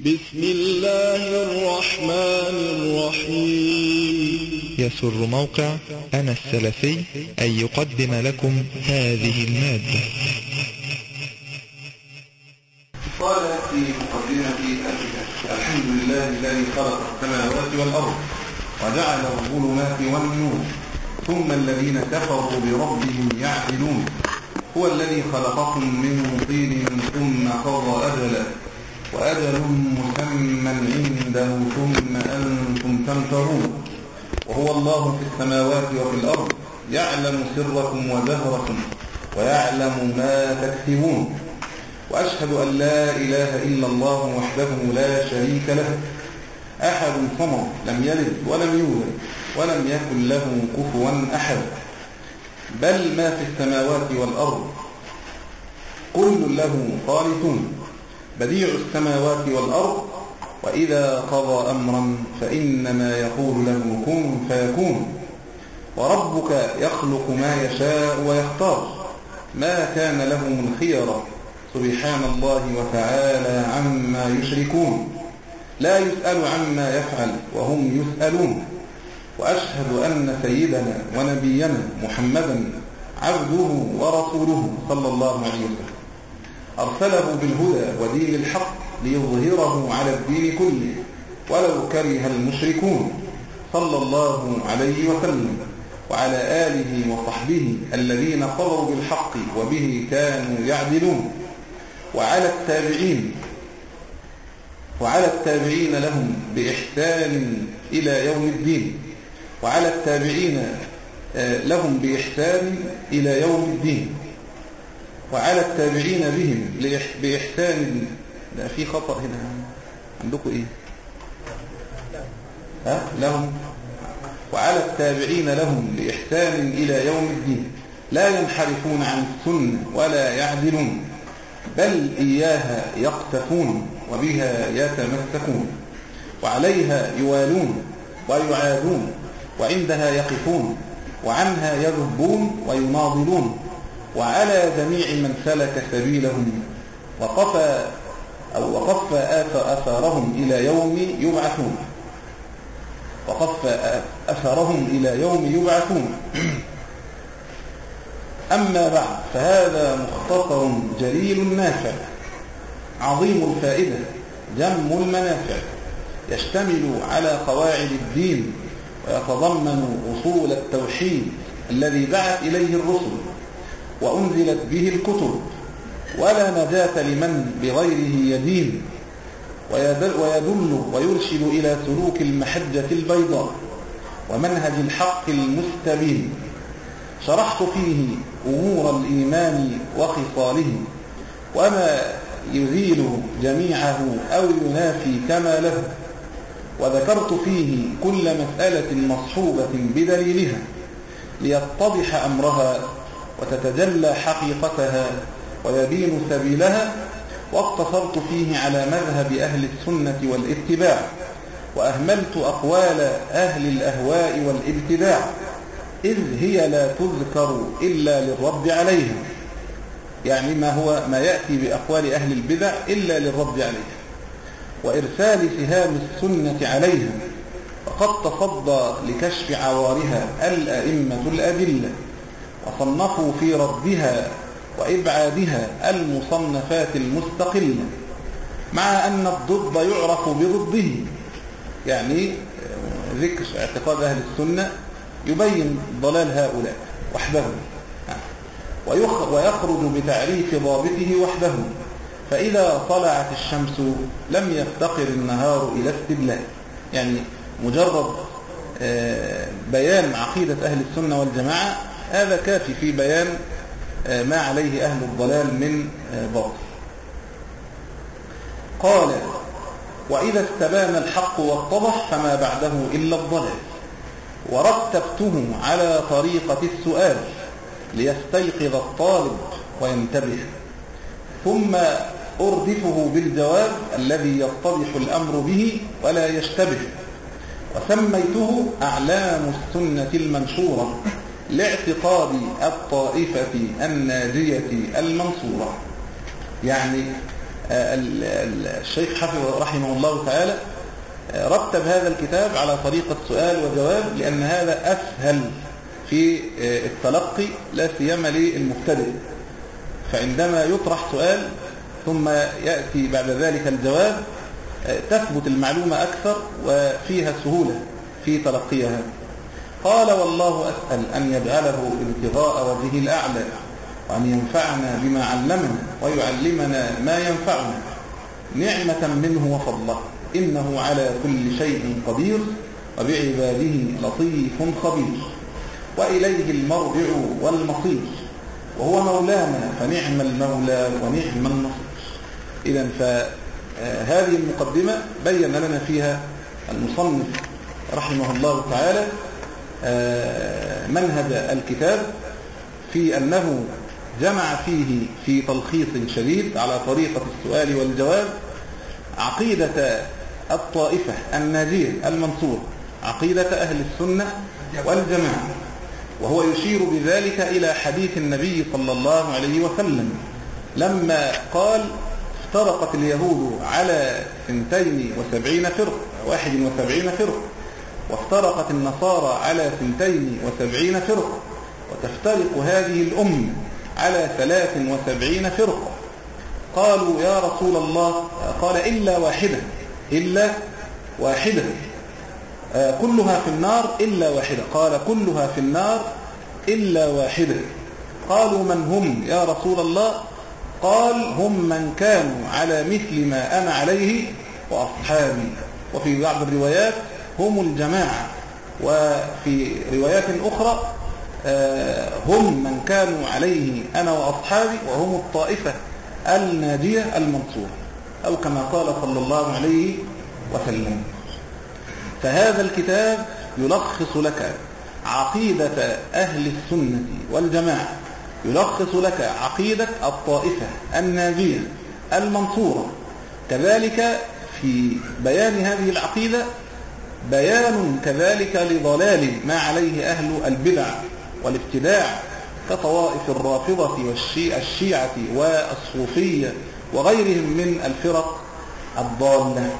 بسم الله الرحمن الرحيم. يسر موقع أنا السلفي أن يقدم لكم هذه المادة. قال في مقدمة الحمد لله الذي خلق السماوات والأرض وجعل الظلمات والنور ثم الذين كفروا بربهم يعدلون. هو الذي خلقكم من طين ثم قضى أجلا. وأجل مسمى عنده ثم أنتم تمترون. وهو الله في السماوات وفي الأرض يعلم سركم وجهركم ويعلم ما تكسبون. وأشهد أن لا إله إلا الله وحده لا شريك له. أحد صمد لم يلد ولم يولد ولم يكن له كفوا أحد. بل ما في السماوات والأرض كل له قانتون بديع السماوات والأرض وإذا قضى أمرا فإنما يقول له كن فيكون. وربك يخلق ما يشاء ويختار. ما كان لهم الخيرة سبحان الله وتعالى عما يشركون. لا يسأل عما يفعل وهم يسألون. وأشهد أن سيدنا ونبينا محمدا عبده ورسوله صلى الله عليه وسلم. أرسله بالهدى ودين الحق ليظهره على الدين كله. ولو كره المشركون. صلى الله عليه وسلم. وعلى آله وصحبه الذين قضوا بالحق وبه كانوا يعدلون. وعلى التابعين. وعلى التابعين لهم بإحسان إلى يوم الدين. وعلى التابعين لهم بإحسان إلى يوم الدين. وعلى التابعين بهم بإحسان لا في خطأ هنا. عندكم إيه؟ ها؟ لهم. وعلى التابعين لهم بإحسان إلى يوم الدين. لا ينحرفون عن السنة ولا يعدلون بل إياها يقتفون وبها يتمسكون. وعليها يوالون ويعادون وعندها يقفون وعنها يذبون ويناضلون وعلى جميع من سلك سبيلهم وقفى أو وقف أثارهم إلى يوم يبعثون. وقف أثرهم إلى يوم يبعثون. أما بعد فهذا مختصر جليل نافع عظيم الفائدة جم المنافع يشتمل على قواعد الدين ويتضمن أصول التوحيد الذي دعت إليه الرسل. وأنزلت به الكتب ولا نجاة لمن بغيره يدين ويدل ويرشد إلى سلوك المحجة البيضاء ومنهج الحق المستبين. شرحت فيه أمور الإيمان وخصاله وما يزيل جميعه أو ينافي كماله وذكرت فيه كل مسألة مصحوبة بدليلها ليتضح أمرها وتتجلى حقيقتها ويبين سبيلها واقتصرت فيه على مذهب أهل السنة والاتباع وأهملت أقوال أهل الأهواء والابتداع إذ هي لا تذكر إلا للرد عليها يعني ما هو ما يأتي بأقوال أهل البدع إلا للرد عليها وإرسال سهام السنة عليها وقد تصدى لكشف عوارها الأئمة الأدلة وصنفوا في ردها وإبعادها المصنفات المستقلة مع أن الضد يعرف بضده. يعني ذكر اعتقاد أهل السنة يبين ضلال هؤلاء وحده ويخرج بتعريف ضابطه وحده فإذا طلعت الشمس لم يفتقر النهار إلى استدلال. يعني مجرد بيان عقيدة أهل السنة والجماعة هذا كافي في بيان ما عليه أهل الضلال من باطل قال وإذا استبان الحق واتضح فما بعده إلا الضلال ورتبته على طريقة السؤال ليستيقظ الطالب وينتبه ثم أردفه بالجواب الذي يتضح الأمر به ولا يشتبه وسميته أعلام السنة المنشورة. لاعتقاد الطائفة الناجية المنصورة. يعني الشيخ حفظ رحمه الله تعالى رتب هذا الكتاب على طريقة سؤال وجواب لأن هذا أسهل في التلقي لا سيما للمبتدئ. فعندما يطرح سؤال ثم يأتي بعد ذلك الجواب تثبت المعلومة أكثر وفيها سهولة في تلقيها. قال والله أسأل أن يجعله ابتغاء وجهه الأعلى وأن ينفعنا بما علمنا ويعلمنا ما ينفعنا. نعمة منه وفضله إنه على كل شيء قدير وبعباده لطيف خبير. وإليه المرجع والمصير وهو مولانا فنعم المولى ونعم النصير. إذا فهذه المقدمة بين لنا فيها المصنف رحمه الله تعالى منهج الكتاب في أنه جمع فيه في تلخيص شديد على طريقة السؤال والجواب عقيدة الطائفة الناجية المنصورة عقيدة أهل السنة والجماعة وهو يشير بذلك إلى حديث النبي صلى الله عليه وسلم لما قال افترقت اليهود على ثنتين وسبعين فرق واحد وسبعين فرق وافترقت النصارى على ثنتين وسبعين فرق وتفترق هذه الأمة على ثلاث وسبعين فرقة. قالوا يا رسول الله قال إلا واحدة إلا واحدة. كلها في النار إلا واحدة. قال كلها في النار إلا واحدة. قالوا من هم يا رسول الله؟ قال هم من كانوا على مثل ما أنا عليه وأصحابي. وفي بعض الروايات هم الجماعة. وفي روايات أخرى هم من كانوا عليه أنا وأصحابي وهم الطائفة الناجية المنصورة أو كما قال صلى الله عليه وسلم. فهذا الكتاب يلخص لك عقيدة أهل السنة والجماعة يلخص لك عقيدة الطائفة الناجية المنصورة. كذلك في بيان هذه العقيدة بيان كذلك لضلال ما عليه أهل البدع والابتداع كطوائف الرافضة والشيعة والصوفية وغيرهم من الفرق الضالة.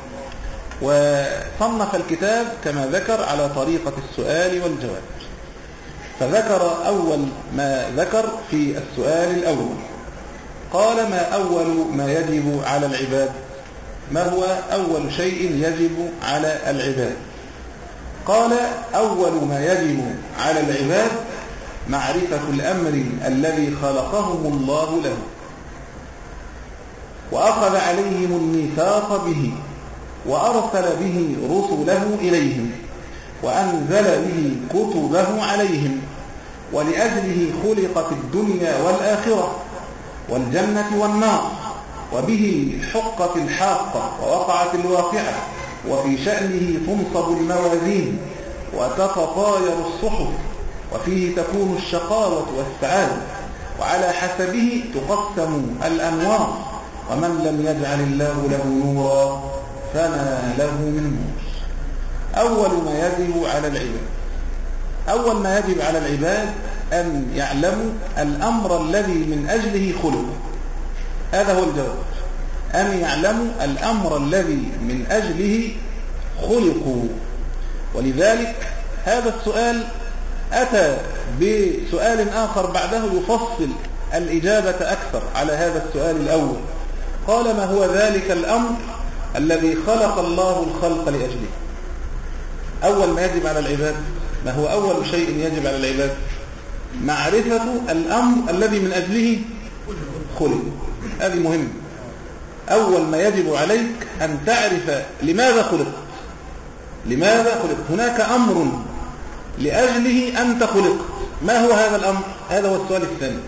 وصنف الكتاب كما ذكر على طريقة السؤال والجواب. فذكر أول ما ذكر في السؤال الأول. قال ما أول ما يجب على العباد؟ ما هو أول شيء يجب على العباد؟ قال أول ما يجب على العباد معرفة الأمر الذي خلقهم الله له وأخذ عليهم الميثاق به وأرسل به رسله إليهم وأنزل به كتبه عليهم ولأجله خلقت الدنيا والآخرة والجنة والنار وبه حقت الحاقة ووقعت الواقعة وفي شأنه تنصب الموازين وتتطاير الصحف وفيه تكون الشقاوة والسعادة وعلى حسبه تقسم الأنوار. ومن لم يجعل الله له نورا فما له من نور أول ما يجب على العباد أول ما يجب على العباد أن يعلموا الأمر الذي من أجله خلق. هذا هو الجواب. أن يعلموا الأمر الذي من أجله خلقوا. ولذلك هذا السؤال أتى بسؤال آخر بعده يفصل الإجابة أكثر على هذا السؤال الأول. قال ما هو ذلك الأمر الذي خلق الله الخلق لأجله؟ أول ما يجب على العباد ما هو أول شيء يجب على العباد؟ معرفة الأمر الذي من أجله خلق. هذه مهمة. أول ما يجب عليك أن تعرف لماذا خلقت لماذا خلقت هناك أمر لأجله أنت خلقت ما هو هذا الأمر؟ هذا هو السؤال الثاني.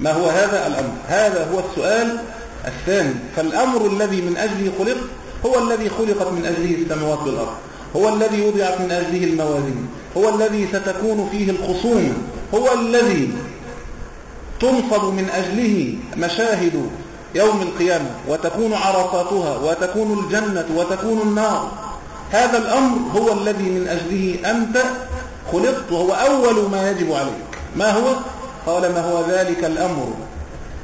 ما هو هذا الأمر؟ هذا هو السؤال الثاني. فالأمر الذي من أجله خلق هو الذي خلقت من أجله السماوات والأرض. هو الذي وضعت من أجله الموازين. هو الذي ستكون فيه الخصوم. هو الذي تنصب من أجله مشاهد يوم القيامة وتكون عرصاتها وتكون الجنة وتكون النار. هذا الأمر هو الذي من أجله أنت خلقت وهو أول ما يجب عليك. ما هو؟ قال ما هو ذلك الأمر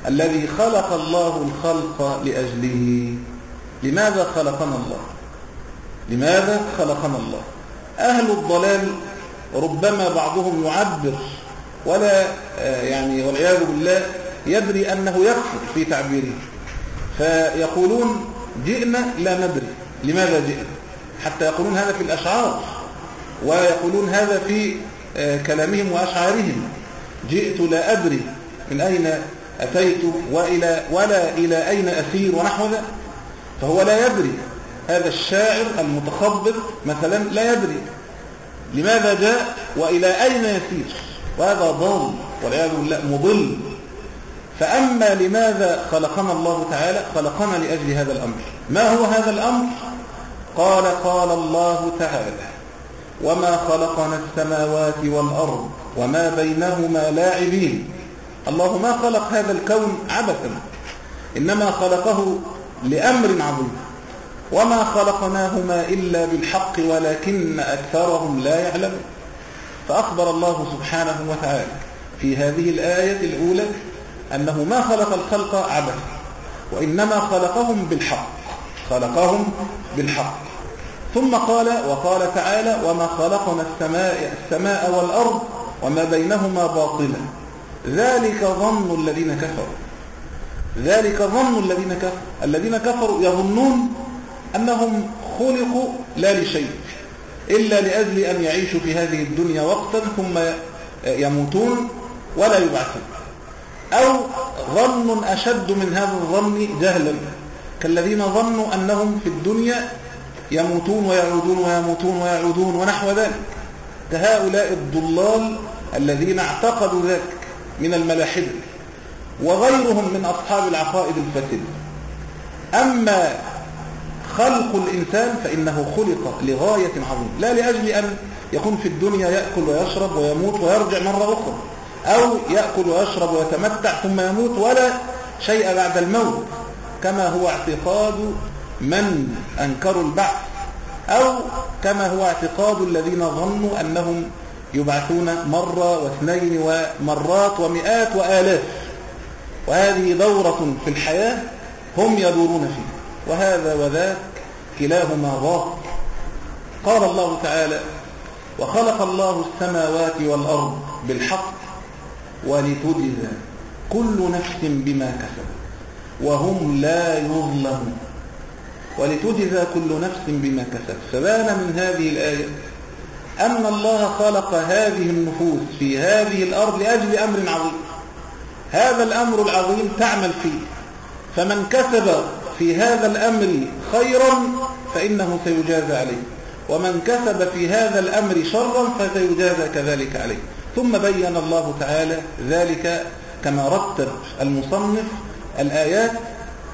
الذي خلق الله الخلق لأجله؟ لماذا خلقنا الله؟ لماذا خلقنا الله؟ أهل الضلال ربما بعضهم يعبر ولا يعني والعياذ بالله يدري أنه يكفر في تعبيره. فيقولون جئنا لا ندري. لماذا جئنا؟ حتى يقولون هذا في الأشعار ويقولون هذا في كلامهم وأشعارهم. جئت لا أدري من أين أتيت وإلى ولا إلى أين أسير ونحو ذلك. فهو لا يدري. هذا الشاعر المتخبط مثلا لا يدري. لماذا جاء وإلى أين يسير؟ وهذا ضال والعياذ بالله مضل. فأما لماذا خلقنا الله تعالى خلقنا لأجل هذا الأمر. ما هو هذا الأمر؟ قال قال الله تعالى وما خلقنا السماوات والأرض وما بينهما لاعبين. الله ما خلق هذا الكون عبثا إنما خلقه لأمر عظيم. وما خلقناهما إلا بالحق ولكن أكثرهم لا يعلمون. فأخبر الله سبحانه وتعالى في هذه الآية الأولى أنه ما خلق الخلق عبثا وإنما خلقهم بالحق خلقهم بالحق. ثم قال وقال تعالى وما خلقنا السماء, السماء والأرض وما بينهما باطلا. ذلك ظن الذين كفروا. ذلك ظن الذين كفروا. الذين كفروا يظنون أنهم خلقوا لا لشيء إلا لأجل أن يعيشوا في هذه الدنيا وقتا ثم يموتون ولا يبعثون. أو ظن أشد من هذا الظن جهلا. كالذين ظنوا أنهم في الدنيا يموتون ويعودون ويموتون ويعودون ونحو ذلك. كهؤلاء الضلال الذين اعتقدوا ذلك من الملاحدة. وغيرهم من أصحاب العقائد الفاسدة. أما خلق الإنسان فإنه خلق لغاية عظيمة. لا لأجل أن يكون في الدنيا يأكل ويشرب ويموت ويرجع مرة أخرى. أو يأكل ويشرب ويتمتع ثم يموت ولا شيء بعد الموت كما هو اعتقاد من أنكروا البعث أو كما هو اعتقاد الذين ظنوا أنهم يبعثون مرة واثنين ومرات ومئات وآلاف. وهذه دورة في الحياة هم يدورون فيه وهذا وذاك كلاهما باطل قال الله تعالى وخلق الله السماوات والأرض بالحق ولتجزى كل نفس بما كسبت وهم لا يظلمون. ولتجزى كل نفس بما كسبت. فبان من هذه الآية أن الله خلق هذه النفوس في هذه الأرض لأجل أمر عظيم. هذا الأمر العظيم تعمل فيه. فمن كسب في هذا الأمر خيرا فإنه سيجازى عليه. ومن كسب في هذا الأمر شرا فسيجازى كذلك عليه. ثم بين الله تعالى ذلك كما رتب المصنف الآيات.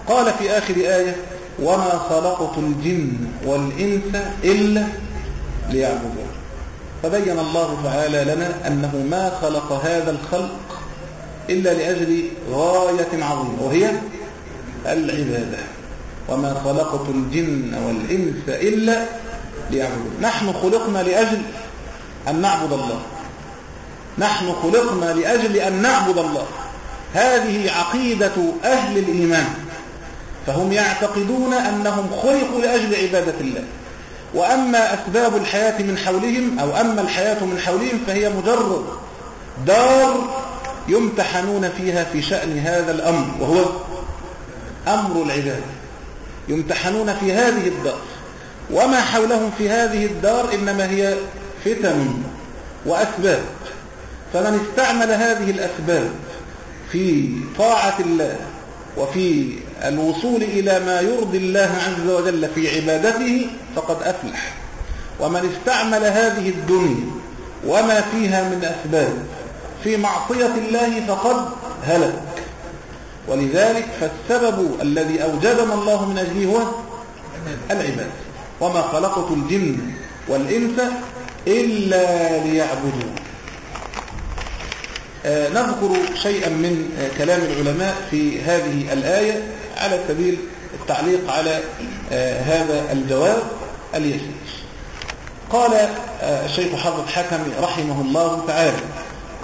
قال في آخر آية وما خلقت الجن والإنس إلا ليعبدون. فبين الله تعالى لنا أنه ما خلق هذا الخلق إلا لأجل غاية عظيمة وهي العبادة. وما خلقت الجن والإنس إلا ليعبدون. نحن خلقنا لأجل أن نعبد الله. نحن خلقنا لأجل أن نعبد الله. هذه عقيدة أهل الإيمان. فهم يعتقدون أنهم خلقوا لأجل عبادة الله. وأما أسباب الحياة من حولهم أو أما الحياة من حولهم فهي مجرد دار يمتحنون فيها في شأن هذا الأمر وهو أمر العبادة. يمتحنون في هذه الدار. وما حولهم في هذه الدار إنما هي فتن وأسباب. فمن استعمل هذه الأسباب في طاعة الله وفي الوصول إلى ما يرضي الله عز وجل في عبادته فقد أفلح. ومن استعمل هذه الدنيا وما فيها من أسباب في معصية الله فقد هلك. ولذلك فالسبب الذي أوجدنا الله من أجله هو العباد. وما خلقت الجن والإنس إلا ليعبدون. نذكر شيئا من آه كلام العلماء في هذه الآية على سبيل التعليق على آه هذا الجواب اليسير قال الشيخ حافظ حكمي رحمه الله تعالى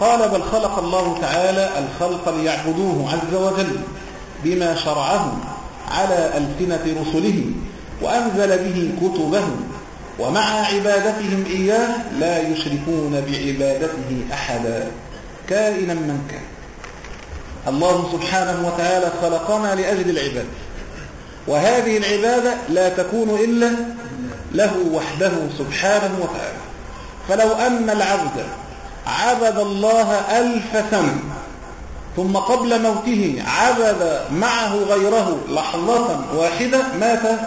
قال بل خلق الله تعالى الخلق ليعبدوه عز وجل بما شرعه على ألسنة رسله وأنزل به كتبه ومع عبادتهم إياه لا يشركون بعبادته أحدا. كائنا من كان. الله سبحانه وتعالى خلقنا لأجل العبادة وهذه العبادة لا تكون إلا له وحده سبحانه وتعالى. فلو أن العبد عبد الله ألف سنة ثم قبل موته عبد معه غيره لحظة واحدة مات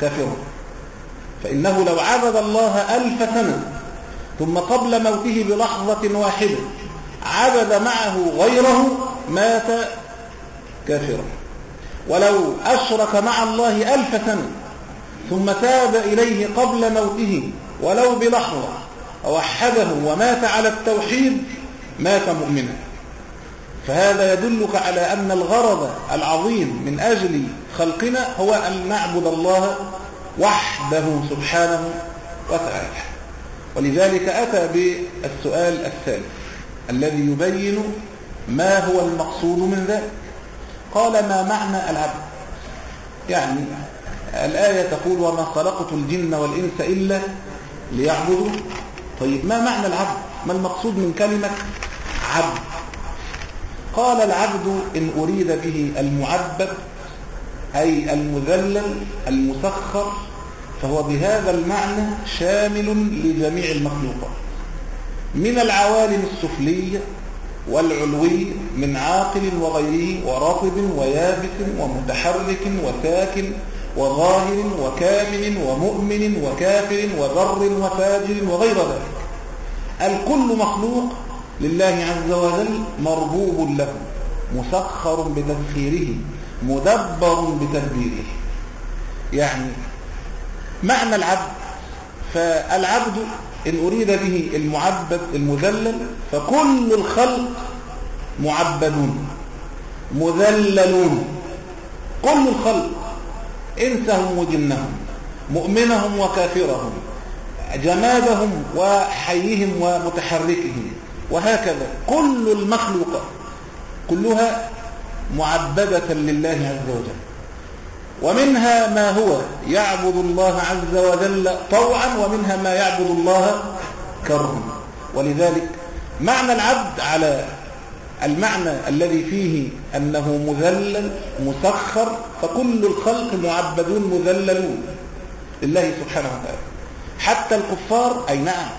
كافرا. فإنه لو عبد الله ألف سنة ثم قبل موته بلحظة واحدة عبد معه غيره مات كافرا. ولو أشرك مع الله ألف سنة ثم تاب إليه قبل موته ولو بلحظة وحده ومات على التوحيد مات مؤمنا. فهذا يدلك على أن الغرض العظيم من أجل خلقنا هو أن نعبد الله وحده سبحانه وتعالى. ولذلك أتى بالسؤال الثالث. الذي يبين ما هو المقصود من ذلك. قال ما معنى العبد؟ يعني الآية تقول وما خلقت الجن والإنس إلا ليعبدوا. طيب ما معنى العبد؟ ما المقصود من كلمة عبد؟ قال العبد إن أريد به المعبد أي المذلل المسخر فهو بهذا المعنى شامل لجميع المخلوقات. من العوالم السفلية والعلوي من عاقل وغيره ورطب ويابس ومتحرك وساكن وظاهر وكامل ومؤمن وكافر وبر وفاجر وغير ذلك. الكل مخلوق لله عز وجل مربوب له مسخر بتسخيره مدبر بتدبيره. يعني معنى العبد فالعبد إن أريد به المعبد المذلل فكل الخلق معبدون. مذللون. كل الخلق. إنسهم وجنهم. مؤمنهم وكافرهم. جمادهم وحيهم ومتحركهم. وهكذا. كل المخلوقات كلها معبدة لله عز وجل. ومنها ما هو يعبد الله عز وجل طوعا ومنها ما يعبد الله كرها ولذلك معنى العبد على المعنى الذي فيه أنه مذلل مسخر فكل الخلق معبدون مذللون لله سبحانه وتعالى. حتى الكفار أي نعم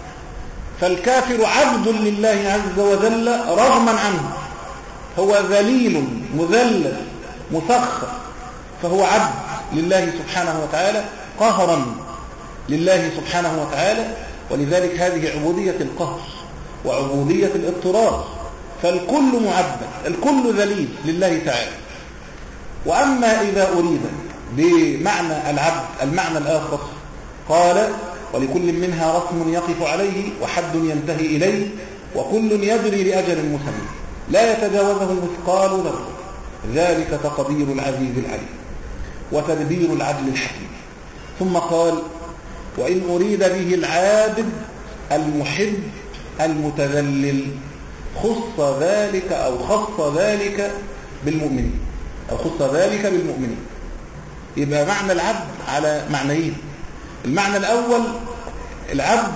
فالكافر عبد لله عز وجل رغما عنه. هو ذليل مذلل مسخر. فهو عبد لله سبحانه وتعالى قهرا لله سبحانه وتعالى ولذلك هذه عبودية القهر وعبودية الاضطرار فالكل معبد الكل ذليل لله تعالى. وأما إذا أريد بمعنى العبد المعنى الآخر قال ولكل منها رسم يقف عليه وحد ينتهي إليه وكل يجري لأجل مسمى لا يتجاوزه مثقال ذرة. ذلك تقدير العزيز العليم. وتدبير العدل الحكيم. ثم قال وإن أريد به العابد المحب المتذلل خص ذلك أو خص ذلك بالمؤمنين أو خص ذلك بالمؤمنين يبقى معنى العبد على معنيين. المعنى الأول العبد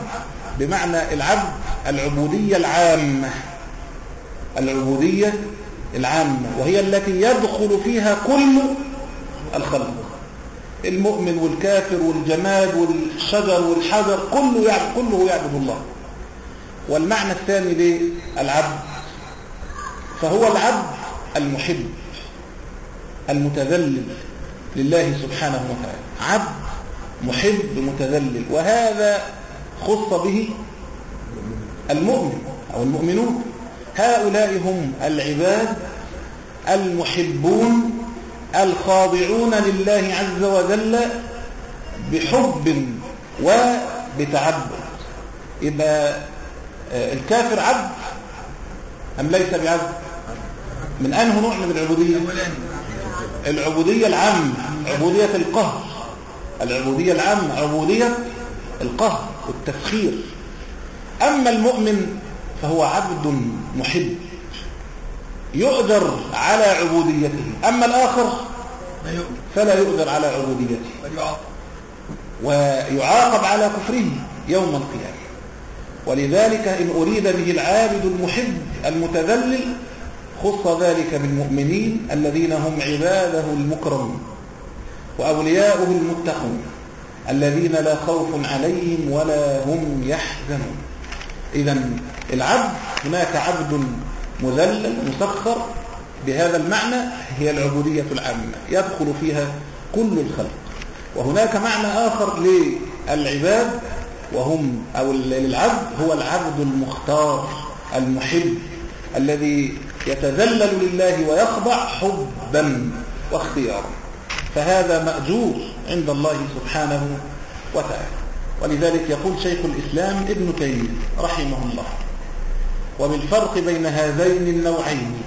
بمعنى العبد العبودية العامة. العبودية العامة وهي التي يدخل فيها كل الخلق. المؤمن والكافر والجماد والشجر والحجر كله يعبد, كله يعبد الله. والمعنى الثاني للعبد فهو العبد المحب المتذلل لله سبحانه وتعالى. عبد محب متذلل وهذا خص به المؤمن أو المؤمنون. هؤلاء هم العباد المحبون الخاضعون لله عز وجل بحب وبتعبد. يبقى الكافر عبد أم ليس بعبد؟ من أنه نوع من العبودية؟ العبودية العامة عبودية القهر. العبودية العامة عبودية القهر والتفخير. أما المؤمن فهو عبد محب. يؤجر على عبوديته. أما الآخر فلا يؤجر على عبوديته. ويعاقب على كفره يوم القيامة. ولذلك إن أريد به العابد المحب المتذلل خص ذلك بالمؤمنين الذين هم عباده المكرمون وأولياؤه المتقون الذين لا خوف عليهم ولا هم يحزنون. إذا العبد هناك عبد مذلل مسخر بهذا المعنى هي العبودية العامة. يدخل فيها كل الخلق. وهناك معنى آخر للعباد وهم أو للعبد هو العبد المختار المحب الذي يتذلل لله ويخضع حبا واختيارا. فهذا مأجور عند الله سبحانه وتعالى. ولذلك يقول شيخ الإسلام ابن تيمية رحمه الله وبالفرق بين هذين النوعين.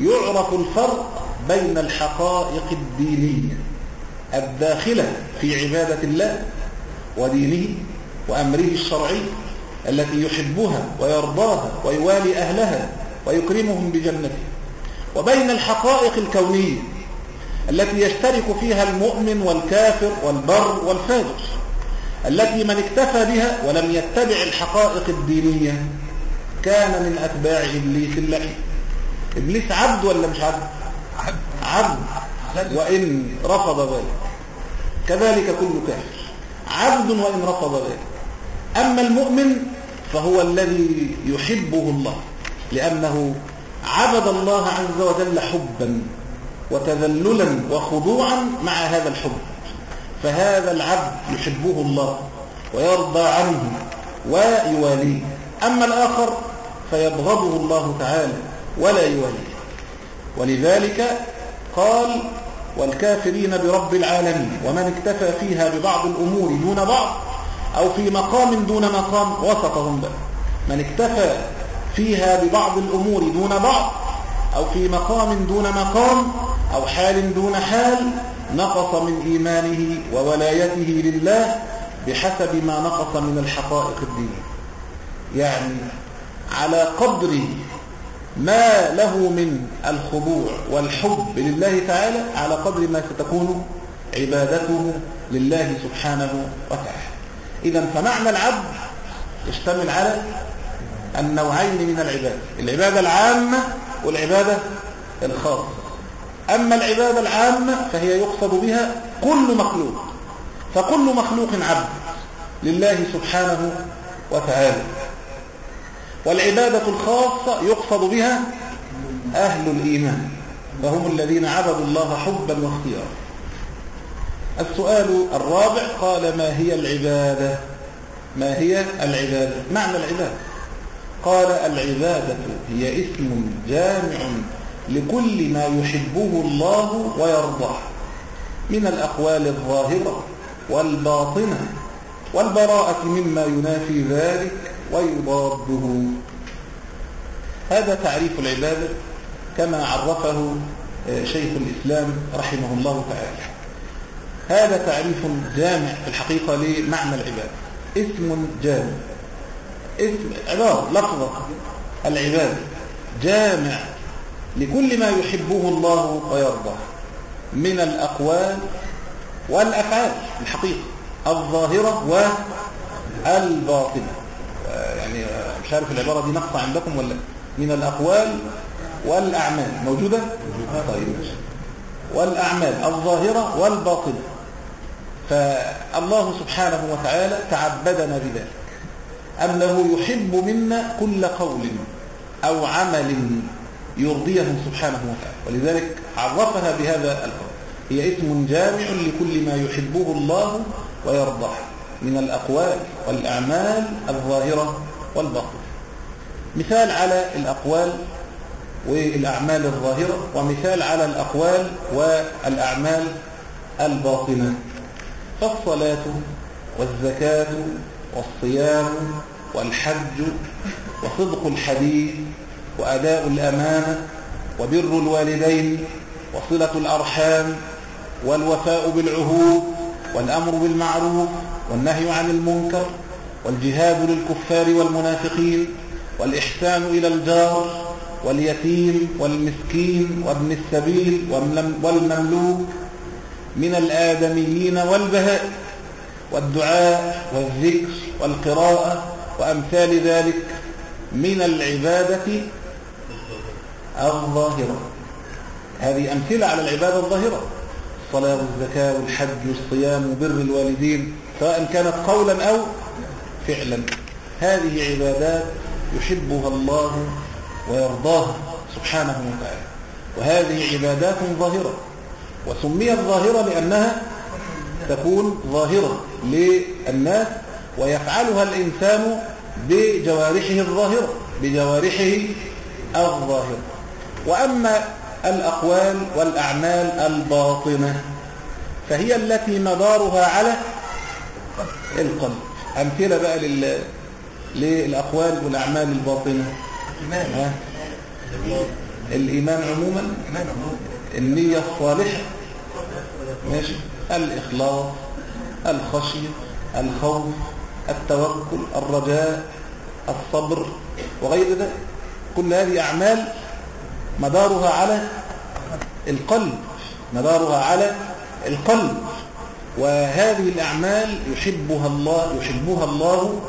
يعرف الفرق بين الحقائق الدينية الداخلة في عبادة الله ودينه وأمره الشرعي التي يحبها ويرضاها ويوالي أهلها ويكرمهم بجنته. وبين الحقائق الكونية التي يشترك فيها المؤمن والكافر والبر والفاجر التي من اكتفى بها ولم يتبع الحقائق الدينية كان من أتباع إبليس اللعين إبليس عبد ولا مش عبد؟ عبد. وإن رفض ذلك. كذلك كل كافر. عبد وإن رفض ذلك. أما المؤمن فهو الذي يحبه الله لأنه عبد الله عز وجل حبا وتذللا وخضوعا مع هذا الحب. فهذا العبد يحبه الله ويرضى عنه ويواليه. أما الآخر فيبغضه الله تعالى ولا يواليه ولذلك قال والكافرين برب العالمين ومن اكتفى فيها ببعض الأمور دون بعض أو في مقام دون مقام وسطهم بقى من اكتفى فيها ببعض الأمور دون بعض أو في مقام دون مقام أو حال دون حال نقص من إيمانه وولايته لله بحسب ما نقص من الحقائق الدينية. يعني على قدر ما له من الخضوع والحب لله تعالى على قدر ما ستكون عبادته لله سبحانه وتعالى. إذا فمعنى العبد يشتمل على النوعين من العبادة العبادة العامة والعبادة الخاصة. أما العبادة العامة فهي يقصد بها كل مخلوق فكل مخلوق عبد لله سبحانه وتعالى. والعبادة الخاصة يقصد بها أهل الإيمان وهم الذين عبدوا الله حبا واختيارا. السؤال الرابع قال ما هي العبادة؟ ما هي العبادة؟ معنى العبادة. قال العبادة هي اسم جامع لكل ما يحبه الله ويرضاه من الأقوال الظاهرة والباطنة والبراءة مما ينافي ذلك ويضاده هذا تعريف العبادة كما عرفه شيخ الإسلام رحمه الله تعالى. هذا تعريف جامع في الحقيقة لمعنى العبادة. اسم جامع. اسم عبارة لفظة العبادة. جامع لكل ما يحبه الله ويرضاه. من الأقوال والأفعال الحقيقة. الظاهرة والباطنة. مش عارف العبارة دي نقطة عندكم ولا من الأقوال والأعمال. موجودة؟ طيب. والأعمال الظاهرة والباطنة. فالله سبحانه وتعالى تعبدنا بذلك. أنه يحب منا كل قول أو عمل يرضيه سبحانه وتعالى. ولذلك عرفها بهذا القول. هي اسم جامع لكل ما يحبه الله ويرضاه. من الأقوال والأعمال الظاهرة والباطنة مثال على الأقوال والأعمال الظاهرة ومثال على الأقوال والأعمال الباطنة. فالصلاة والزكاة والصيام والحج وصدق الحديث وأداء الأمانة وبر الوالدين وصلة الأرحام والوفاء بالعهود والأمر بالمعروف والنهي عن المنكر والجهاد للكفار والمنافقين والإحسان إلى الجار واليتيم والمسكين وابن السبيل والمملوك من الآدميين والبهائم والدعاء والذكر والقراءة وأمثال ذلك من العبادة الظاهرة. هذه أمثلة على العبادة الظاهرة. الصلاة والزكاة والحج والصيام وبر الوالدين سواء كانت قولا أو فعلا. هذه عبادات يحبها الله ويرضاها سبحانه وتعالى. وهذه عبادات ظاهرة. وسميت ظاهرة لأنها تكون ظاهرة للناس ويفعلها الإنسان بجوارحه الظاهرة بجوارحه الظاهرة. وأما الأقوال والأعمال الباطنة فهي التي مدارها على القلب. أمثلة بقى لل... للأقوال والأعمال الباطنة. الإيمان الإيمان عموما. النية الصالحة. ماشي؟ الإخلاص الخشية الخوف التوكل الرجاء الصبر وغير ذلك. كل هذه أعمال مدارها على القلب. مدارها على القلب. وهذه الأعمال يحبها الله يحبها الله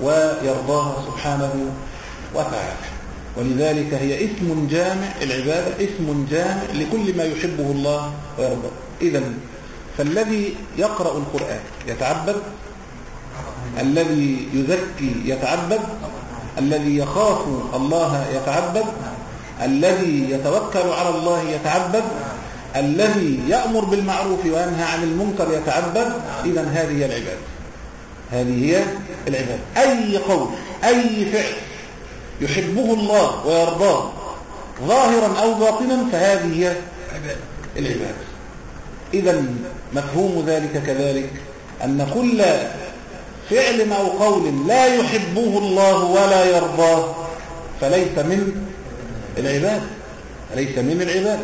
ويرضاها سبحانه وتعالى. ولذلك هي اسم جامع العبادة اسم جامع لكل ما يحبه الله ويرضاه. إذا فالذي يقرأ القرآن يتعبد؟ الذي يزكي يتعبد؟ الذي يخاف الله يتعبد؟ الذي يتوكل على الله يتعبد؟ الذي يأمر بالمعروف وينهى عن المنكر يتعبد إذا هذه هي العبادة هذه هي العبادة أي قول أي فعل يحبه الله ويرضاه ظاهرا أو باطنا فهذه هي العبادة إذا مفهوم ذلك كذلك أن كل فعل أو قول لا يحبه الله ولا يرضاه فليس من العبادة ليس من العبادة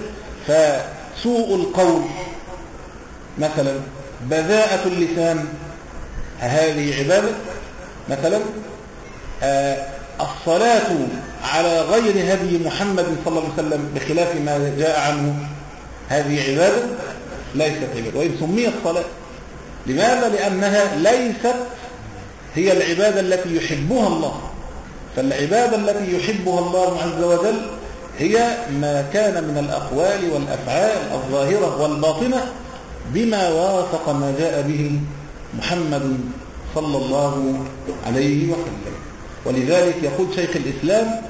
فسوء القول. مثلا بذاءة اللسان. هذه عبادة. مثلا آه الصلاة على غير هدي محمد صلى الله عليه وسلم بخلاف ما جاء عنه. هذه عبادة ليست عبادة وإن سميت صلاة. لماذا؟ لأنها ليست هي العبادة التي يحبها الله. فالعبادة التي يحبها الله عز وجل هي ما كان من الأقوال والأفعال الظاهرة والباطنة بما وافق ما جاء به محمد صلى الله عليه وسلم. ولذلك يقول شيخ الإسلام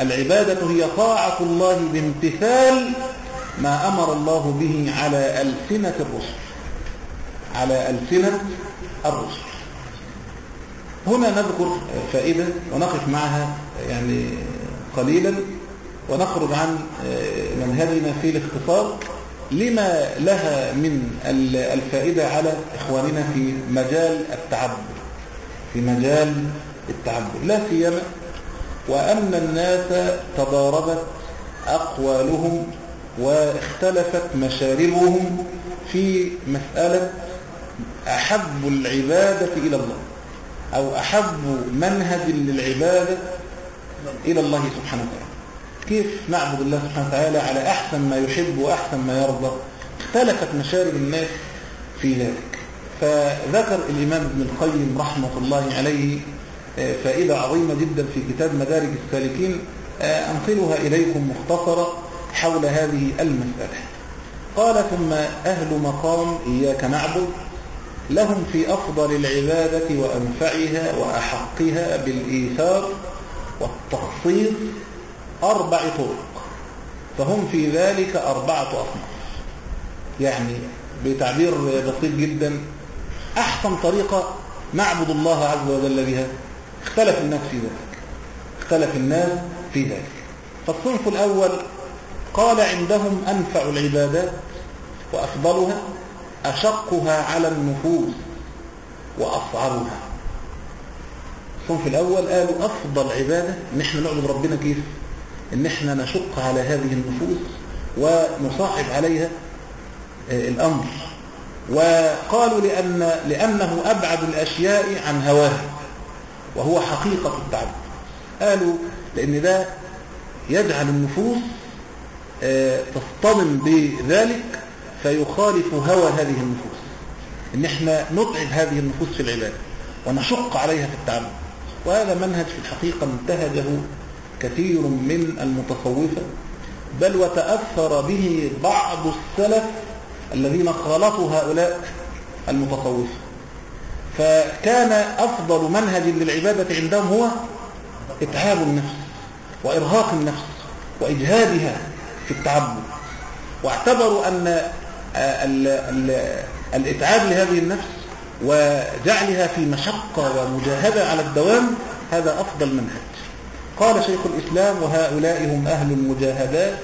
العبادة هي طاعة الله بامتثال ما أمر الله به على ألسنة الرسل. على ألسنة الرسل. هنا نذكر فائدة ونقف معها يعني قليلا. ونخرج عن منهجنا في الاختصار لما لها من الفائدة على إخواننا في مجال التعبد في مجال التعبد لا سيما وأن الناس تضاربت أقوالهم واختلفت مشاربهم في مسألة أحب العبادة إلى الله أو أحب منهج للعبادة إلى الله سبحانه وتعالى. كيف نعبد الله سبحانه وتعالى على أحسن ما يحب وأحسن ما يرضى. اختلفت مشارب الناس في ذلك. فذكر الإمام ابن القيم رحمة الله عليه فائدة عظيمة جدا في كتاب مدارج السالكين أنقلها إليكم مختصرة حول هذه المسألة. قال ثم أهل مقام إياك نعبد لهم في أفضل العبادة وأنفعها وأحقها بالإيثار والتخصيص أربع طرق فهم في ذلك أربعة أصناف. يعني بتعبير بسيط جدا أحسن طريقة نعبد الله عز وجل بها. اختلف الناس في ذلك. اختلف الناس في ذلك. فالصنف الأول قال عندهم أنفع العبادات وأفضلها أشقها على النفوس وأصعبها. الصنف الأول قالوا أفضل عبادة إن إحنا نعبد ربنا كيف؟ إن إحنا نشق على هذه النفوس ونصاحب عليها الأمر. وقالوا لأن لأنه أبعد الأشياء عن هواها وهو حقيقة التعبد قالوا لأن ده يجعل النفوس آه، تصطدم بذلك فيخالف هوى هذه النفوس. إن إحنا نتعب هذه النفوس في العبادة ونشق عليها في التعبد وهذا منهج في الحقيقة انتهجه كثير من المتصوفة بل وتأثر به بعض السلف الذين خالطوا هؤلاء المتصوفة. فكان أفضل منهج للعبادة عندهم هو إتعاب النفس وإرهاق النفس وإجهادها في التعبد. واعتبروا أن ال ال الإتعاب لهذه النفس وجعلها في مشقة ومجاهدة على الدوام هذا أفضل منهج. قال شيخ الإسلام وهؤلاء هم أهل المجاهدات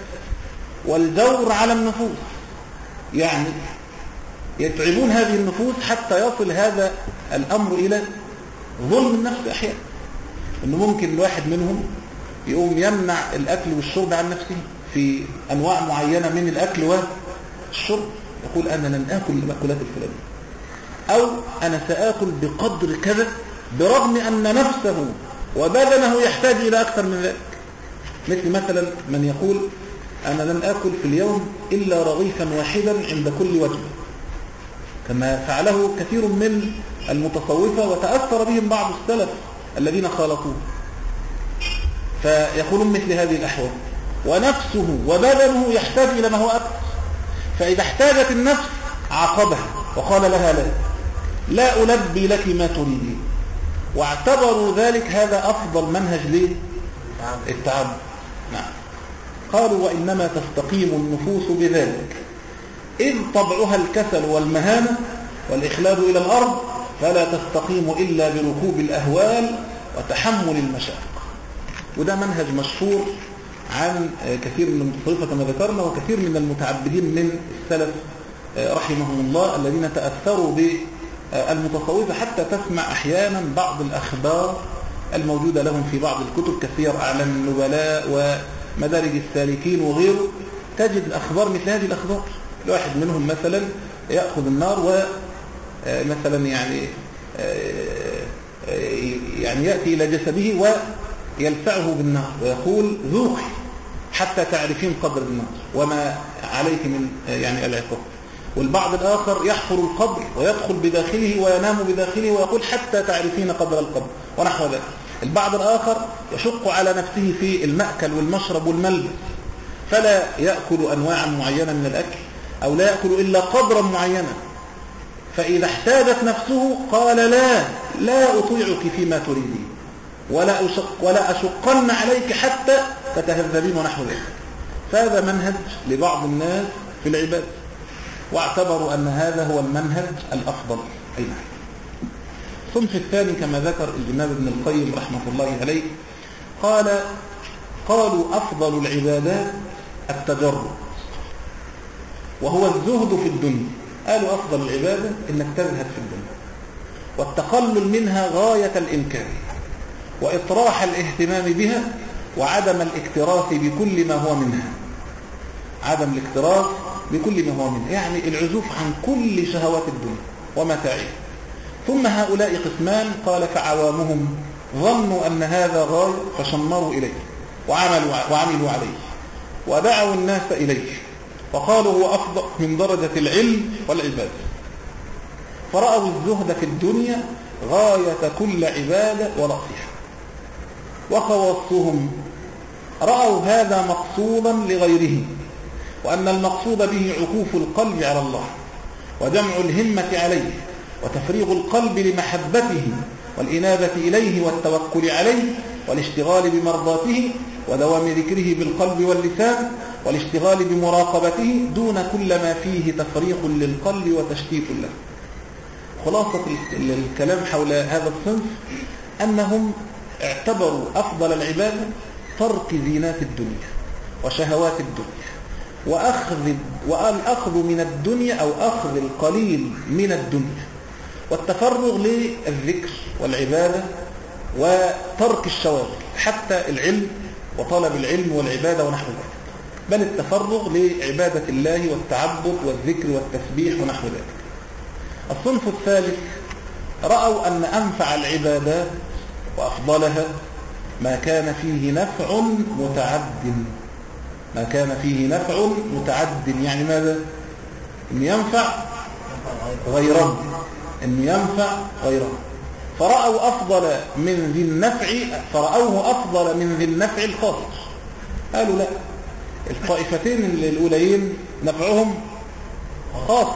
والجور على النفوس. يعني يتعبون هذه النفوس حتى يصل هذا الأمر إلى ظلم النفس أحيانا. أنه ممكن الواحد منهم يقوم يمنع الأكل والشرب عن نفسه في أنواع معينة من الأكل والشرب يقول أنا لن آكل المأكولات الفلانية. أو أنا سآكل بقدر كذا برغم أن نفسه وبدنه يحتاج إلى أكثر من ذلك. مثل مثلا من يقول أنا لن آكل في اليوم إلا رغيفا واحدا عند كل وجبة كما فعله كثير من المتصوفة وتأثر بهم بعض السلف الذين خالطوه. فيقولون مثل هذه الأحوال ونفسه وبدنه يحتاج إلى ما هو أكثر. فإذا احتاجت النفس عاقبها وقال لها لا لا ألبي لك ما تريدين واعتبروا ذلك هذا أفضل منهج للتعب نعم. قالوا وإنما تستقيم النفوس بذلك. إذ طبعها الكسل والمهانة والإخلاد إلى الأرض فلا تستقيم إلا بركوب الأهوال وتحمل المشاق وده منهج مشهور عن كثير من المتصوفة كما ذكرنا وكثير من المتعبدين من السلف رحمهم الله الذين تأثروا بالمتصوفة حتى تسمع أحيانا بعض الأخبار الموجودة لهم في بعض الكتب كثير أعلام النبلاء ومدارج السالكين وغيره تجد الأخبار مثل هذه الأخبار. الواحد منهم مثلا يأخذ النار ومثلا يعني يعني يأتي إلى جسده ويلفعه بالنار ويقول ذوقي حتى تعرفين قدر النار وما عليك من يعني العقاب. والبعض الآخر يحفر القبر ويدخل بداخله وينام بداخله ويقول حتى تعرفين قدر القبر ونحو ذلك. البعض الآخر يشق على نفسه في المأكل والمشرب والملبس فلا يأكل أنواعا معينة من الأكل أو لا يأكل إلا قدرا معينا. فإذا احتاجت نفسه قال لا لا أطيعك فيما تريدين. ولا أشق ولا أشقن عليك حتى تتهذبين ونحو ذلك. فهذا منهج لبعض الناس في العبادة. واعتبروا أن هذا هو المنهج الأفضل. أي نعم. الصنف الثاني كما ذكر الإمام ابن القيم رحمة الله عليه قال قالوا أفضل العبادات التجرد وهو الزهد في الدنيا. قالوا أفضل العبادة إنك تزهد في الدنيا والتقلل منها غاية الإمكان وإطراح الاهتمام بها وعدم الاكتراث بكل ما هو منها. عدم الاكتراث بكل ما هو منها يعني العزوف عن كل شهوات الدنيا ومتاعها ثم هؤلاء قسمان قال فعوامهم ظنوا أن هذا غاية فشمروا إليه وعملوا, وعملوا عليه ودعوا الناس إليه وقالوا هو أفضل من درجة العلم والعبادة. فرأوا الزهد في الدنيا غاية كل عبادة ورأسها وخواصهم. رأوا هذا مقصودا لغيره وأن المقصود به عكوف القلب على الله وجمع الهمة عليه وتفريغ القلب لمحبته والإنابة إليه والتوكل عليه والاشتغال بمرضاته ودوام ذكره بالقلب واللسان والاشتغال بمراقبته دون كل ما فيه تفريق للقلب وتشتيت له. خلاصة الكلام حول هذا الصنف أنهم اعتبروا أفضل العبادة ترك زينات الدنيا وشهوات الدنيا. وأخذ, والأخذ من الدنيا أو أخذ القليل من الدنيا. والتفرغ للذكر والعبادة وترك الشواغل حتى العلم وطلب العلم والعبادة ونحو ذلك. بل التفرغ لعبادة الله والتعبد والذكر والتسبيح ونحو ذلك. الصنف الثالث رأوا أن أنفع العبادات وأفضلها ما كان فيه نفع متعد. ما كان فيه نفع متعد. يعني ماذا؟ إن ينفع غيره. إن ينفع غيره. فرأوا أفضل من ذي النفع فرأوه أفضل من ذي النفع الخاص قالوا لا الطائفتين الأولين نفعهم خاص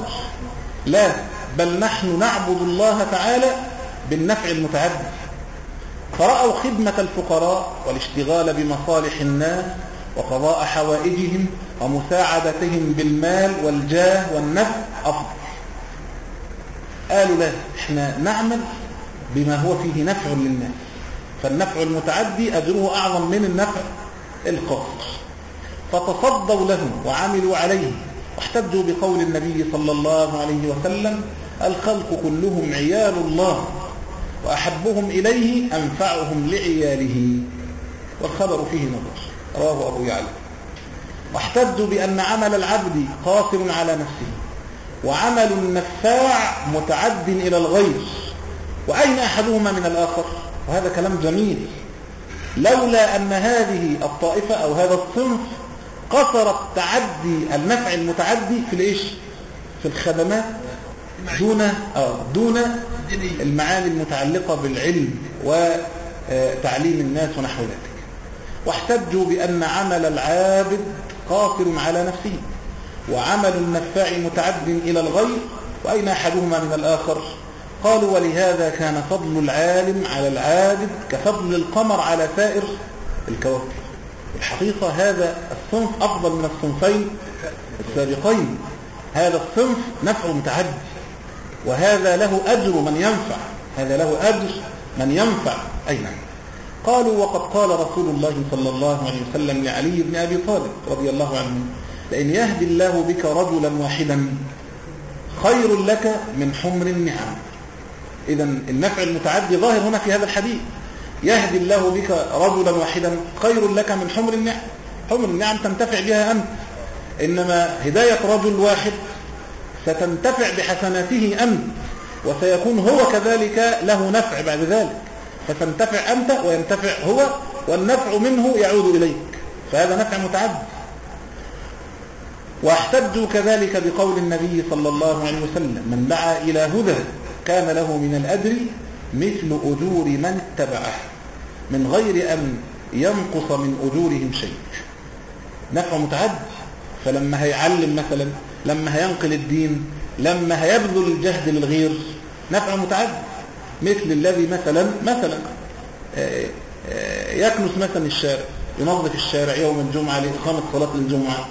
لا بل نحن نعبد الله تعالى بالنفع المتعدد فرأوا خدمة الفقراء والاشتغال بمصالح الناس وقضاء حوائجهم ومساعدتهم بالمال والجاه والنفع أفضل. قالوا لا إحنا نعمل بما هو فيه نفع للناس. فالنفع المتعدي أجره أعظم من النفع القاصر فتصدوا له وعملوا عليه واحتجوا بقول النبي صلى الله عليه وسلم الخلق كلهم عيال الله وأحبهم إليه أنفعهم لعياله. والخبر فيه نظر رواه أبو يعلى. واحتجوا بأن عمل العبد قاصر على نفسه وعمل النفاع متعد إلى الغير. وأين أحدهما من الآخر؟ وهذا كلام جميل. لولا أن هذه الطائفة أو هذا الصنف قصر التعدي النفع المتعدي في الإيش؟ في الخدمات دون آه دون المعاني المتعلقة بالعلم وتعليم الناس ونحو ذلك. واحتجوا بأن عمل العابد قاصر على نفسه وعمل النفاع متعد إلى الغير وأين أحدهما من الآخر؟ قالوا ولهذا كان فضل العالم على العابد كفضل القمر على سائر الكواكب. الحقيقة هذا الصنف أفضل من الصنفين السابقين. هذا الصنف نفع متعدي وهذا له أجر من ينفع. هذا له أجر من ينفع. أي نعم قالوا وقد قال رسول الله صلى الله عليه وسلم لعلي بن أبي طالب رضي الله عنه لأن يهدي الله بك رجلا واحدا خير لك من حمر النعم إذا النفع المتعدي ظاهر هنا في هذا الحديث. يهدي الله بك رجلا واحدا خير لك من حمر النعم حمر النعم تنتفع بها أنت. إنما هداية رجل واحد ستنتفع بحسناته أنت وسيكون هو كذلك له نفع بعد ذلك. فتنتفع أنت وينتفع هو والنفع منه يعود إليك. فهذا نفع متعدد. واحتجوا كذلك بقول النبي صلى الله عليه وسلم من دعا إلى هدى كان له من الأجر مثل أجور من اتبعه من غير أن ينقص من أجورهم شيء. نفع متعدد. فلما هيعلم مثلا لما هينقل الدين لما هيبذل الجهد للغير نفع متعدد. مثل الذي مثلا مثلا يكنس مثلا الشارع ينظف الشارع يوم الجمعة لإقامة صلاة الجمعة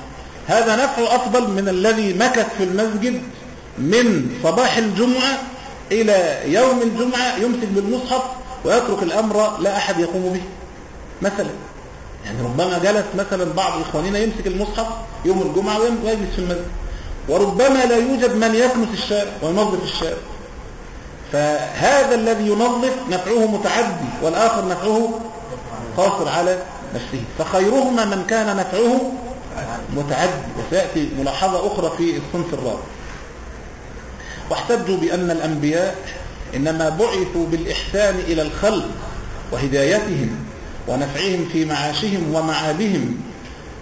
هذا نفع أفضل من الذي مكث في المسجد من صباح الجمعة إلى يوم الجمعة يمسك بالمصحف ويترك الأمر لا أحد يقوم به. مثلا يعني ربما جلس مثلا بعض إخواننا يمسك المصحف يوم الجمعة ويجلس في المسجد. وربما لا يوجد من يكنس الشارع وينظف الشارع. فهذا الذي ينظف نفعه متعدي والآخر نفعه قاصر على نفسه. فخيرهما من كان نفعه متعدي. وسيأتي ملاحظة أخرى في الصنف الرابع. واحتجوا بأن الأنبياء إنما بعثوا بالإحسان إلى الخلق وهدايتهم ونفعهم في معاشهم ومعادهم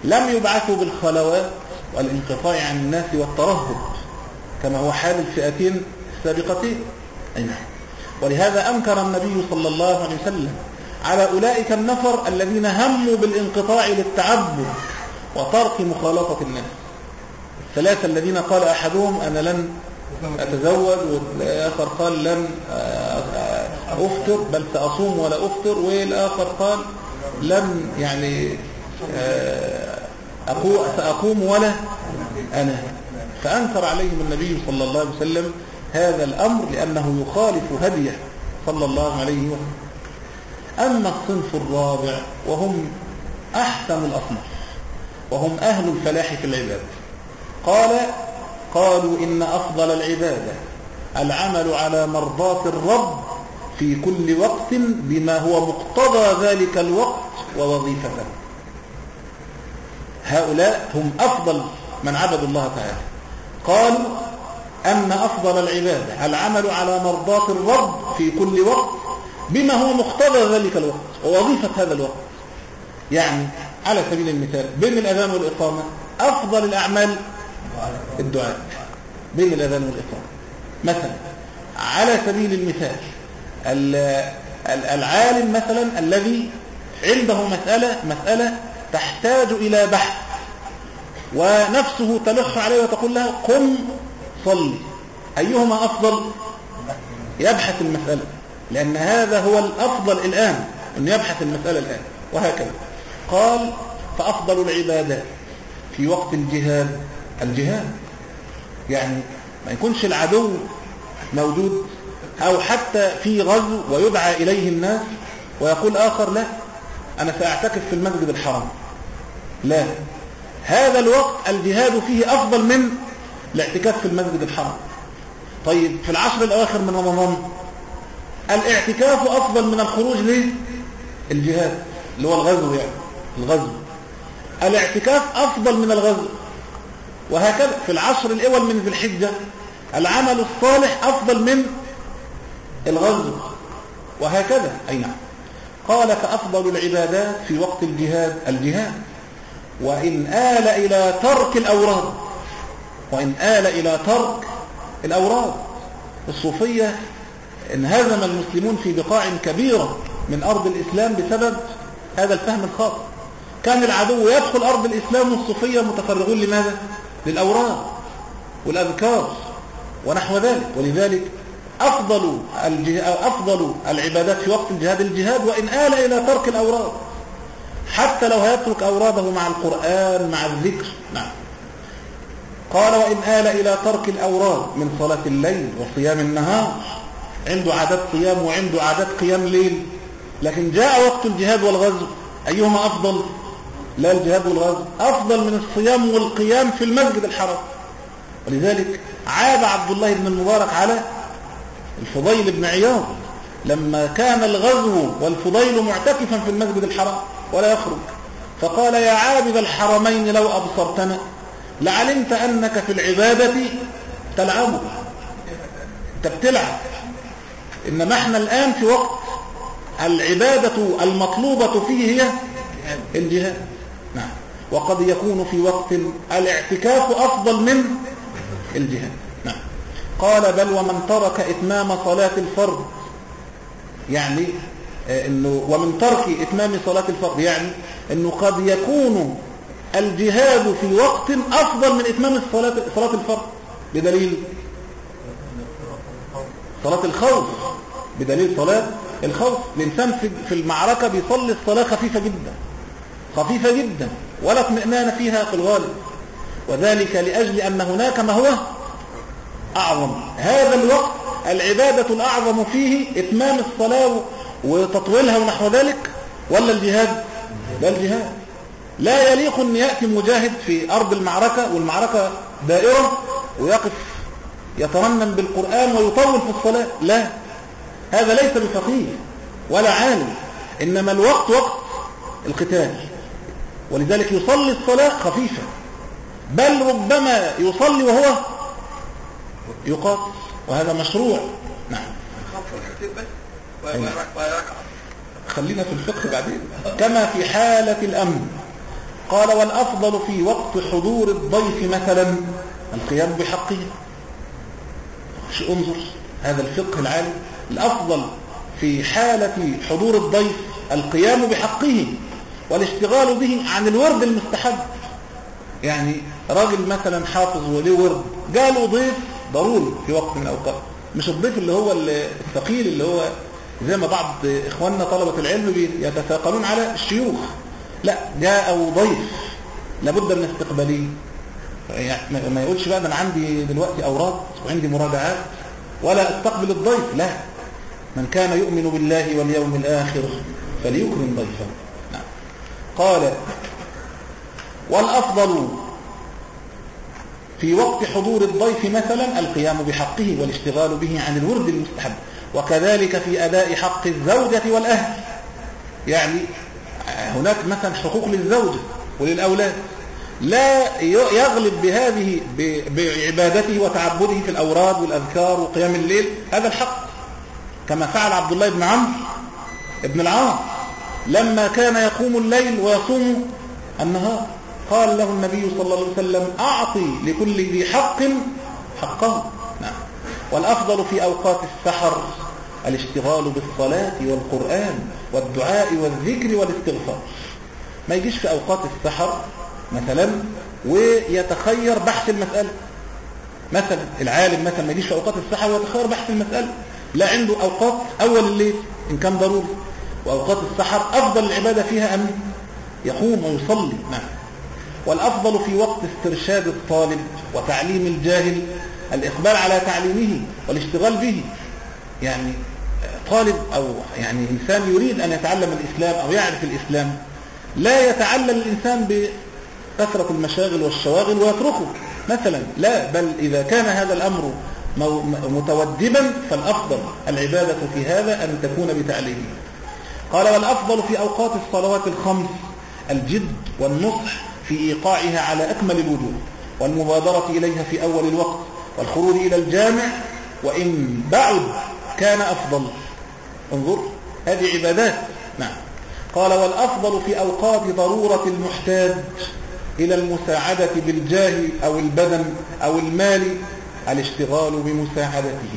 لم يبعثوا بالخلوات والانقطاع عن الناس والترهب كما هو حال الفئتين السابقتين. أي نعم. ولهذا أنكر النبي صلى الله عليه وسلم على أولئك النفر الذين هموا بالانقطاع للتعبد وترك مخالطة الناس الثلاثة الذين قال أحدهم أنا لن أتزوج والآخر قال لن أفطر بل سأصوم ولا أفطر والآخر قال لن يعني سأقوم ولا أنا. فأنكر عليهم النبي صلى الله عليه وسلم هذا الأمر لأنه يخالف هديه صلى الله عليه وسلم. أما الصنف الرابع وهم أحسن الأصناف وهم أهل الفلاح في العبادة قال قالوا إن أفضل العبادة العمل على مرضاة الرب في كل وقت بما هو مقتضى ذلك الوقت ووظيفته هؤلاء هم أفضل من عبدوا الله تعالى. قالوا أن أفضل العبادة العمل على مرضاة الرب في كل وقت بما هو مقتضى ذلك الوقت ووظيفة هذا الوقت. يعني على سبيل المثال بين الأذان والإقامة أفضل الأعمال الدعاء. بين الأذان والإقامة. مثلا على سبيل المثال العالم مثلا الذي عنده مسألة مسألة تحتاج إلى بحث ونفسه تلح عليه وتقول له قم صلي أيهما أفضل؟ يبحث المسألة. لأن هذا هو الأفضل الآن أن يبحث المسألة الآن. وهكذا. قال فأفضل العبادات في وقت الجهاد الجهاد. يعني ما يكونش العدو موجود أو حتى في غزو ويدعى إليه الناس ويقول آخر لا أنا سأعتكف في المسجد الحرام. لا. هذا الوقت الجهاد فيه أفضل من الاعتكاف في المسجد الحرام. طيب في العشر الأواخر من رمضان الاعتكاف أفضل من الخروج للجهاد اللي هو الغزو يعني الغزو. الاعتكاف أفضل من الغزو. وهكذا في العشر الأول من ذي الحجة العمل الصالح أفضل من الغزو. وهكذا أي نعم. قال فأفضل العبادات في وقت الجهاد الجهاد. وإن آل إلى ترك الأوراد. وإن آل إلى ترك الأوراد. الصوفية انهزم المسلمون في بقاع كبيرة من أرض الإسلام بسبب هذا الفهم الخاطئ. كان العدو يدخل أرض الإسلام والصوفية متفرغون لماذا؟ للأوراد والأذكار ونحو ذلك. ولذلك أفضل, أفضل العبادات في وقت الجهاد الجهاد وإن آل إلى ترك الأوراد. حتى لو هيترك أوراده مع القرآن مع الذكر. نعم. قال وإن آل إلى ترك الأوراد من صلاة الليل وصيام النهار عنده عادات صيام وعنده عادات قيام ليل لكن جاء وقت الجهاد والغزو أيهما أفضل؟ لا الجهاد والغزو. أفضل من الصيام والقيام في المسجد الحرام. ولذلك عاب عبد الله بن المبارك على الفضيل بن عياض لما كان الغزو والفضيل معتكفا في المسجد الحرام ولا يخرج. فقال يا عابد الحرمين لو أبصرتنا. لعلمت أنك في العبادة تلعب. أنت بتلعب. إنما إحنا الآن في وقت العبادة المطلوبة فيه هي الجهاد. نعم. وقد يكون في وقت الاعتكاف أفضل من الجهاد. نعم. قال بل ومن ترك إتمام صلاة الفرض يعني آه، إنه ومن ترك إتمام صلاة الفرض يعني إنه قد يكون الجهاد في وقت أفضل من إتمام صلاة صلاة الفرض بدليل صلاة الخوف بدليل صلاة الخوف. الإنسان في المعركة بيصلي الصلاة خفيفة جدا خفيفة جدا ولا اطمئنان فيها في الغالب. وذلك لأجل أن هناك ما هو أعظم. هذا الوقت العبادة الأعظم فيه إتمام الصلاة وتطويلها ونحو ذلك ولا الجهاد؟ لا الجهاد. لا يليق أن يأتي مجاهد في أرض المعركة والمعركة دائرة ويقف يترنم بالقرآن ويطول في الصلاة؟ لا. هذا ليس بفقيه ولا عالم. إنما الوقت وقت القتال. ولذلك يصلي الصلاة خفيفة. بل ربما يصلي وهو يقاتل وهذا مشروع. نعم. خلينا في الفقه بعدين. كما في حالة الأمن. قال والأفضل في وقت حضور الضيف مثلا القيام بحقه. انظر هذا الفقه العالي الأفضل في حالة حضور الضيف القيام بحقه والاشتغال به عن الورد المستحب. يعني راجل مثلا حافظ وليه ورد. جاله ضيف ضروري في وقت من الأوقات. مش الضيف اللي هو الثقيل اللي هو زي ما بعض إخواننا طلبة العلم يتثاقلون على الشيوخ. لا جاء ضيف لابد من استقباليه يعني ما يقولش بقى ده أنا عندي دلوقتي أوراق وعندي مراجعات. ولا أستقبل الضيف لا. من كان يؤمن بالله واليوم الآخر فليكرم ضيفه. نعم. قال والأفضل في وقت حضور الضيف مثلا القيام بحقه والاشتغال به عن الورد المستحب. وكذلك في أداء حق الزوجة والأهل. يعني هناك مثلا حقوق للزوجة وللأولاد. لا يغلب بهذه بعبادته وتعبده في الأوراد والأذكار وقيام الليل. هذا الحق. كما فعل عبد الله بن عمرو ابن العاص لما كان يقوم الليل ويصوم النهار. قال له النبي صلى الله عليه وسلم أعطي لكل ذي حق حقه. نعم. والأفضل في أوقات السحر. الاشتغال بالصلاة والقرآن والدعاء والذكر والاستغفار. ما يجيش في أوقات السحر مثلا ويتخير بحث المسألة. مثلا العالم مثلا ما يجيش في أوقات السحر ويتخير بحث المسألة. لا عنده أوقات أول الليل إن كان ضروري. وأوقات السحر أفضل العبادة فيها أن يقوم ويصلي نعم والأفضل في وقت استرشاد الطالب وتعليم الجاهل الإقبال على تعليمه والاشتغال به. يعني طالب أو يعني إنسان يريد أن يتعلم الإسلام أو يعرف الإسلام لا يتعلم الإنسان بكثرة المشاغل والشواغل ويتركه. مثلا لا بل إذا كان هذا الأمر متودبا فالأفضل العبادة في هذا أن تكون بتعليمه. قال والأفضل في أوقات الصلوات الخمس الجد والنصح في إيقاعها على أكمل الوجوه والمبادرة إليها في أول الوقت والخروج إلى الجامع وإن بعد كان أفضل. انظر هذه عبادات. نعم. قال والأفضل في أوقات ضرورة المحتاج إلى المساعدة بالجاه أو البدن أو المال الاشتغال بمساعدته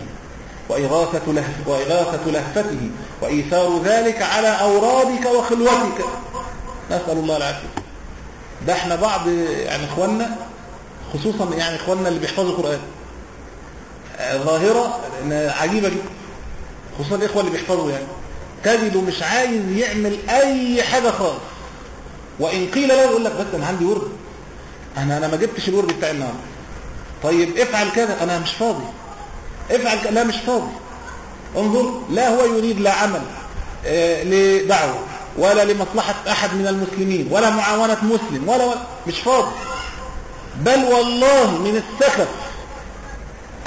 وإغاثة, لهف وإغاثة لهفته وإيثار ذلك على أورادك وخلوتك. نسأل الله العافية. ده إحنا بعض يعني إخواننا خصوصا يعني إخواننا اللي بيحفظوا القرآن ظاهرة عجيبة جدا. خصوصا الإخوة اللي بيحفظوا يعني. تجده مش عايز يعمل أي حاجة خالص. وإن قيل له يقول لك بس أنا عندي ورد. أنا أنا ما جبتش الورد بتاع النهارده. طيب افعل كذا. أنا مش فاضي. افعل كذا لا مش فاضي. انظر لا هو يريد لا عمل آه لدعوة ولا لمصلحة أحد من المسلمين ولا معاونة مسلم ولا, ولا مش فاضي. بل والله من السخف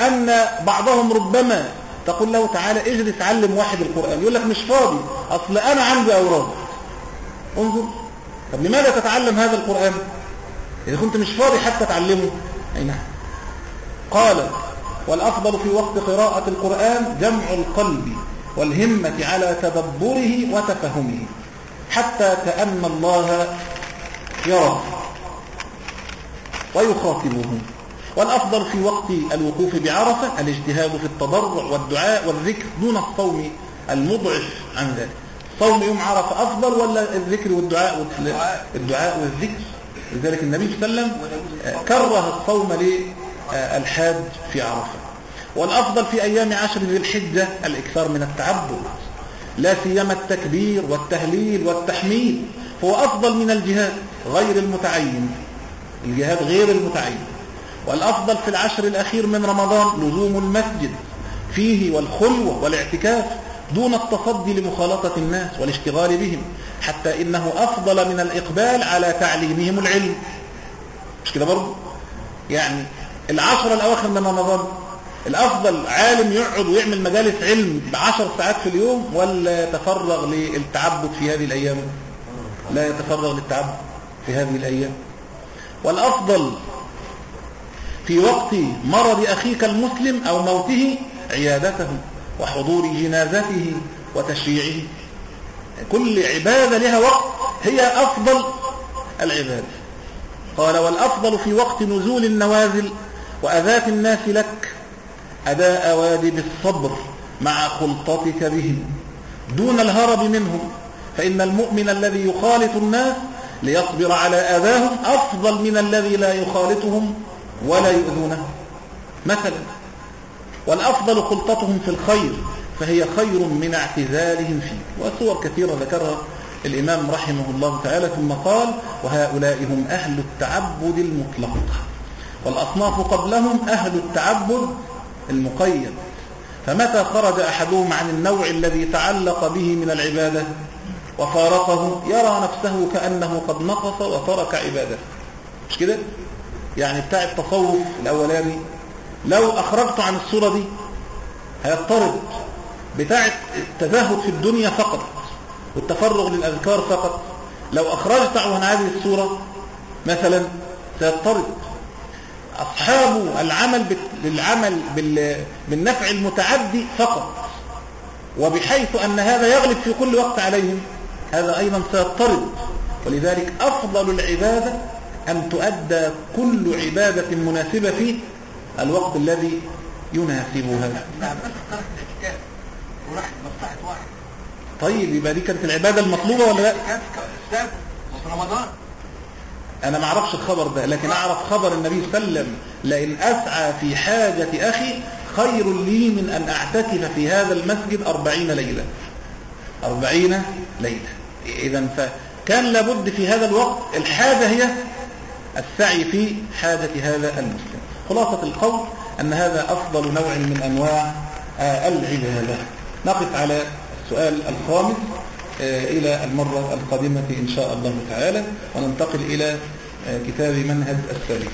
أن بعضهم ربما تقول له تعالى اجلس علم واحد القرآن. يقول لك مش فاضي. أصل أنا عندي أوراد انظر. طب لماذا تتعلم هذا القرآن؟ إذا كنت مش فاضي حتى تعلمه. أي نعم. قال والأفضل في وقت قراءة القرآن جمع القلب والهمة على تدبره وتفهمه. حتى كأن الله يرى ويخاطبه. والأفضل في وقت الوقوف بعرفة الاجتهاد في التضرع والدعاء والذكر دون الصوم المضعف عن ذلك. صوم يوم عرفة أفضل ولا الذكر والدعاء الدعاء والذكر؟ لذلك النبي صلى الله عليه وسلم كره الصوم للحاج في عرفة. والأفضل في أيام عشر ذي الحجة الإكثار من التعبد لا سيما التكبير والتهليل والتحميد هو أفضل من الجهاد غير المتعين. الجهاد غير المتعين. والأفضل في العشر الأخير من رمضان لزوم المسجد. فيه والخلوة والاعتكاف دون التصدي لمخالطة الناس والاشتغال بهم حتى إنه أفضل من الإقبال على تعليمهم العلم. مش كده برضه يعني العشر الأواخر من رمضان الأفضل عالم يقعد ويعمل مجالس علم بعشر ساعات في اليوم ولا يتفرغ للتعبد في هذه الأيام؟ لا يتفرغ للتعبد في هذه الأيام. والأفضل في وقت مرض أخيك المسلم أو موته عيادته وحضور جنازته وتشريعه. كل عبادة لها وقت هي أفضل العبادة. قال والأفضل في وقت نزول النوازل وأذات الناس لك أداء واجب الصبر مع خلطتك بهم. دون الهرب منهم فإن المؤمن الذي يخالط الناس ليصبر على أذاهم أفضل من الذي لا يخالطهم ولا يؤذونه مثلا والأفضل خلطتهم في الخير فهي خير من اعتزالهم فيه. وصور كثيرة ذكرها الإمام رحمه الله تعالى ثم قال وهؤلاء هم أهل التعبد المطلق. والأصناف قبلهم أهل التعبد المقيد. فمتى خرج أحدهم عن النوع الذي تعلق به من العبادة؟ وفارقه يرى نفسه كأنه قد نقص وترك عبادته. مش كده؟ يعني بتاع التصوف الأولاني لو أخرجته عن الصورة دي هيضطرب بتاع التزهد في الدنيا فقط والتفرغ للأذكار فقط. لو أخرجته عن هذه الصورة مثلا سيضطرب. أصحاب العمل بالعمل بالنفع المتعدي فقط. وبحيث أن هذا يغلب في كل وقت عليهم هذا أيضا سيضطرد ولذلك أفضل العبادة أن تؤدى كل عبادة مناسبة في الوقت الذي يناسبها. طيب يبقى دي كانت العبادة المطلوبة ولا لأ؟ رمضان أنا ما أعرفش الخبر ده لكن أعرف خبر النبي صلى الله عليه وسلم لئن أسعى في حاجة أخي خير لي من أن أعتكف في هذا المسجد أربعين ليلة. أربعين ليلة. إذا فكان لابد في هذا الوقت الحاجة هي السعي في حاجة هذا المسلم خلاصة القول أن هذا أفضل نوع من أنواع آه، العبادة. نقف على السؤال الخامس آه، إلى المرة القادمة إن شاء الله تعالى وننتقل إلى آه، كتاب منهج السالك